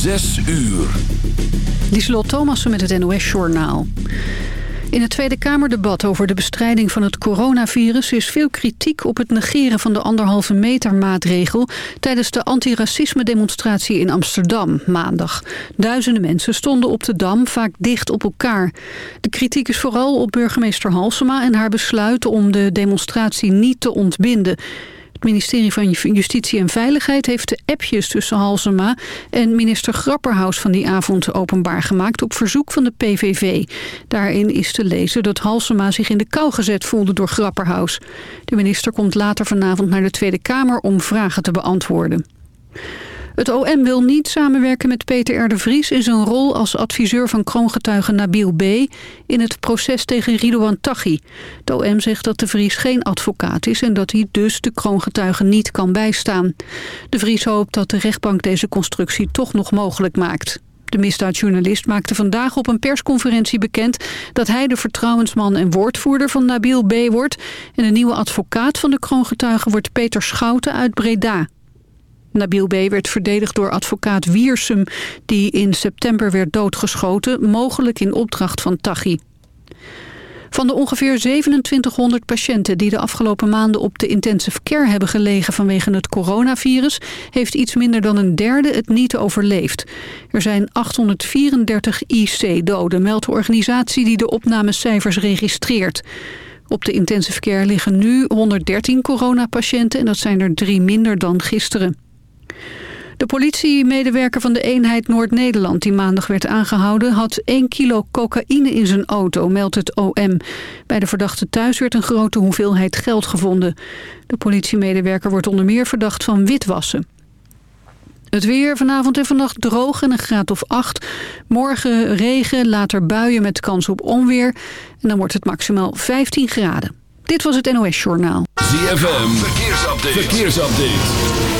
Zes uur. Lieselot Thomassen met het NOS-journaal. In het Tweede Kamerdebat over de bestrijding van het coronavirus... is veel kritiek op het negeren van de anderhalve meter maatregel... tijdens de antiracisme-demonstratie in Amsterdam maandag. Duizenden mensen stonden op de Dam, vaak dicht op elkaar. De kritiek is vooral op burgemeester Halsema en haar besluit... om de demonstratie niet te ontbinden... Het ministerie van Justitie en Veiligheid heeft de appjes tussen Halsema en minister Grapperhaus van die avond openbaar gemaakt op verzoek van de PVV. Daarin is te lezen dat Halsema zich in de kou gezet voelde door Grapperhaus. De minister komt later vanavond naar de Tweede Kamer om vragen te beantwoorden. Het OM wil niet samenwerken met Peter R. de Vries in zijn rol als adviseur van kroongetuige Nabil B. in het proces tegen Ridouan Taghi. Het OM zegt dat de Vries geen advocaat is en dat hij dus de kroongetuige niet kan bijstaan. De Vries hoopt dat de rechtbank deze constructie toch nog mogelijk maakt. De misdaadjournalist maakte vandaag op een persconferentie bekend... dat hij de vertrouwensman en woordvoerder van Nabil B. wordt... en de nieuwe advocaat van de kroongetuige wordt Peter Schouten uit Breda. Nabil B. werd verdedigd door advocaat Wiersum... die in september werd doodgeschoten, mogelijk in opdracht van Taghi. Van de ongeveer 2700 patiënten die de afgelopen maanden op de intensive care hebben gelegen vanwege het coronavirus, heeft iets minder dan een derde het niet overleefd. Er zijn 834 IC-doden, meldt de organisatie die de opnamecijfers registreert. Op de intensive care liggen nu 113 coronapatiënten en dat zijn er drie minder dan gisteren. De politiemedewerker van de eenheid Noord-Nederland die maandag werd aangehouden... had 1 kilo cocaïne in zijn auto, meldt het OM. Bij de verdachte thuis werd een grote hoeveelheid geld gevonden. De politiemedewerker wordt onder meer verdacht van witwassen. Het weer vanavond en vannacht droog en een graad of 8. Morgen regen, later buien met kans op onweer. En dan wordt het maximaal 15 graden. Dit was het NOS Journaal. ZFM, verkeersupdate. verkeersupdate.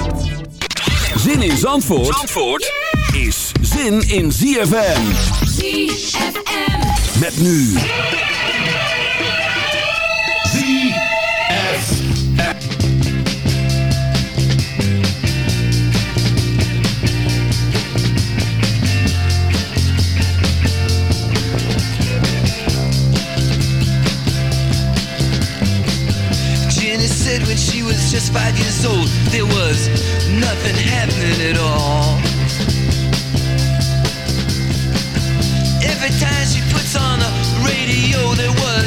Zin in Zandvoort, Zandvoort is zin in ZFM. ZFM. Met nu. Jenny said when she was just five years old, there was nothing happening at all. Every time she puts on the radio, there was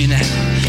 me now.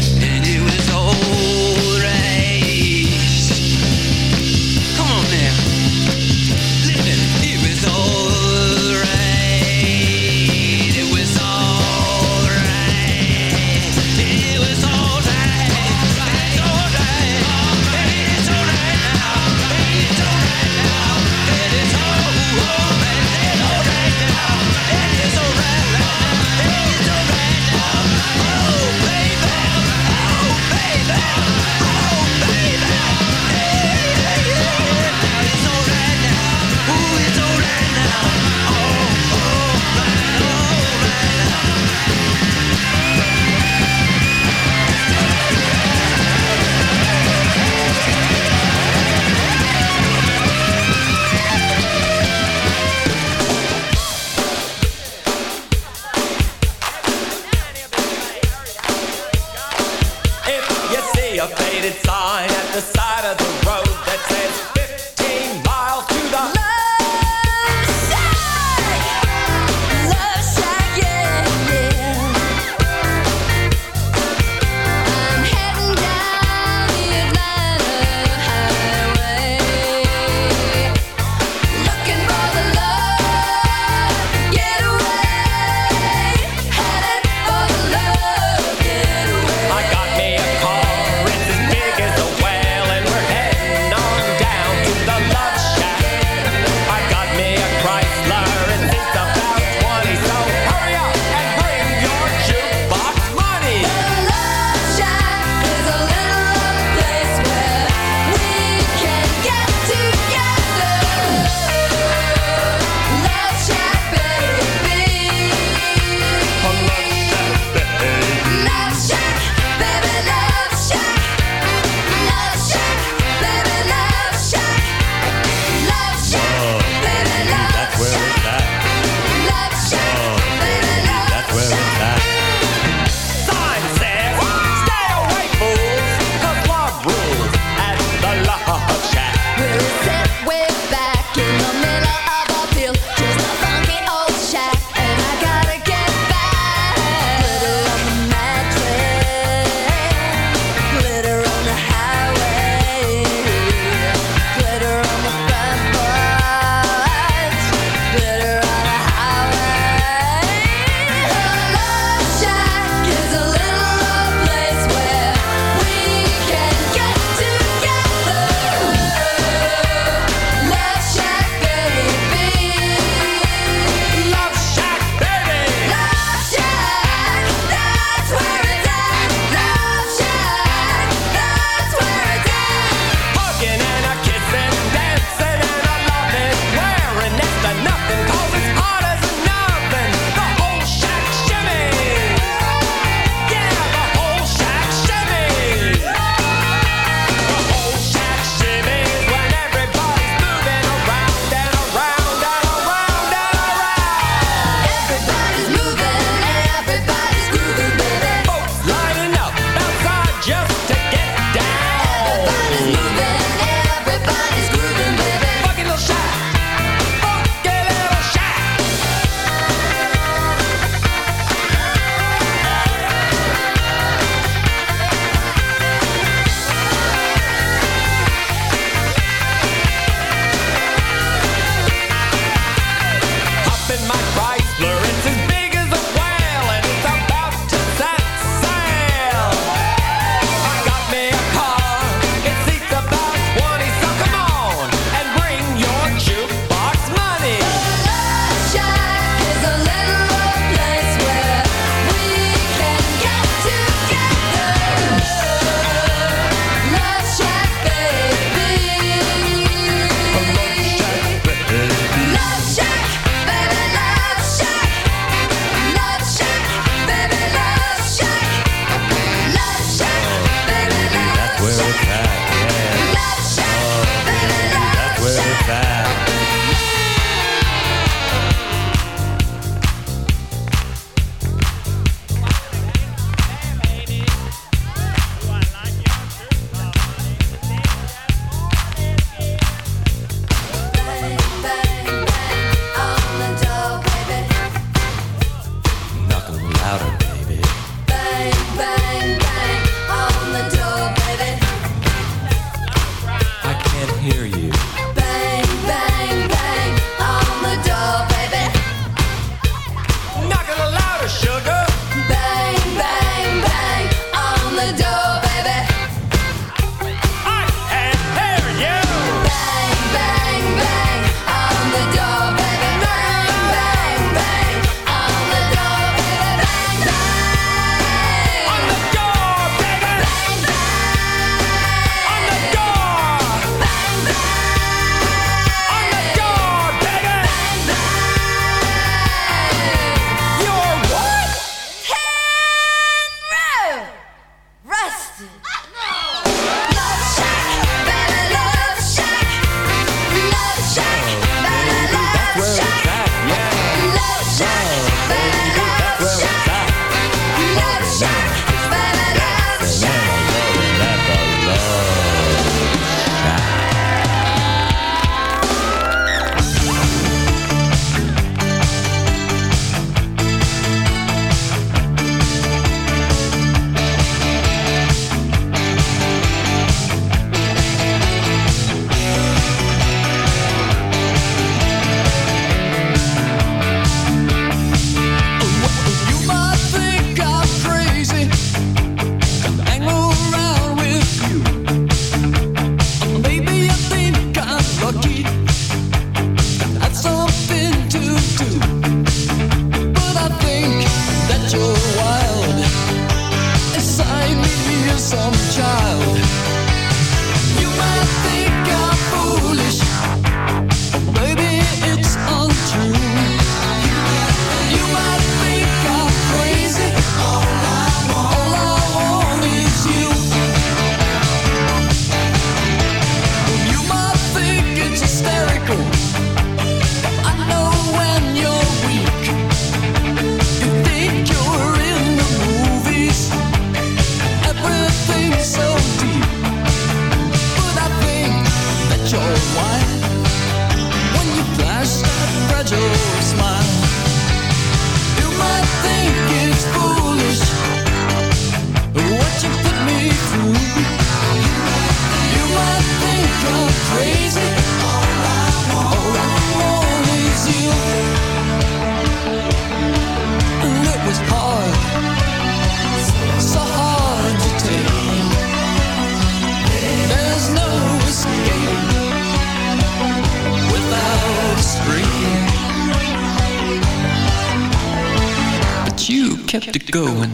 going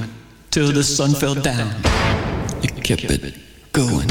till the sun fell down. You kept it going.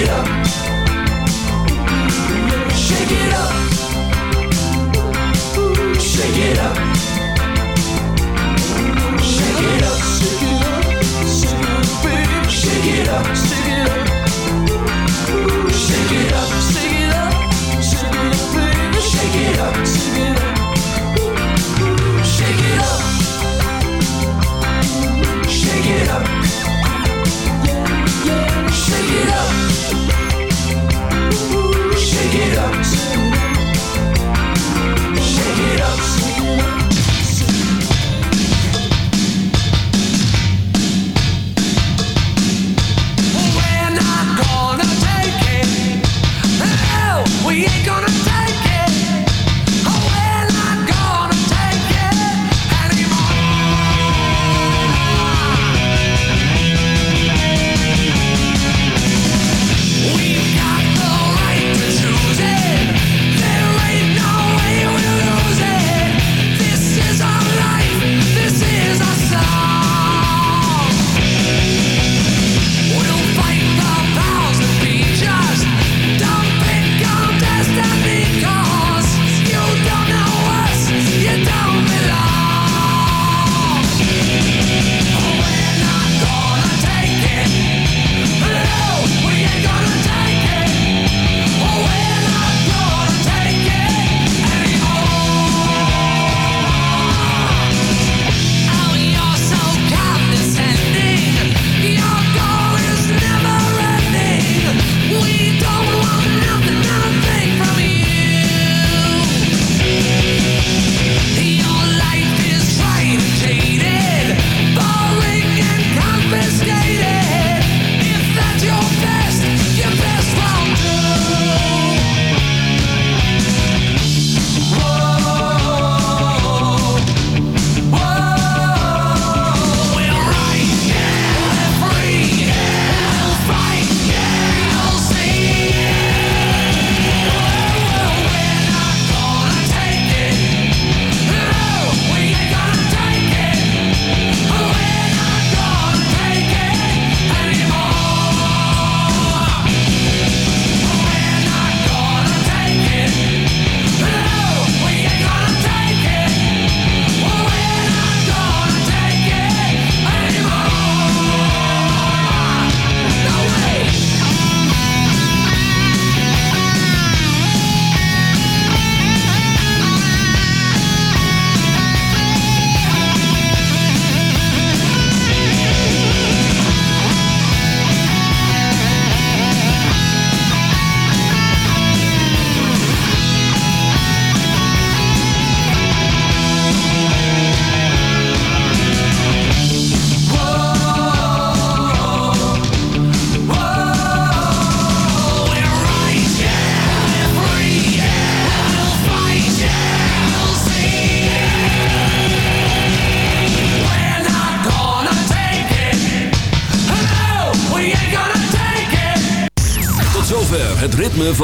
Shake it up. Shake it up.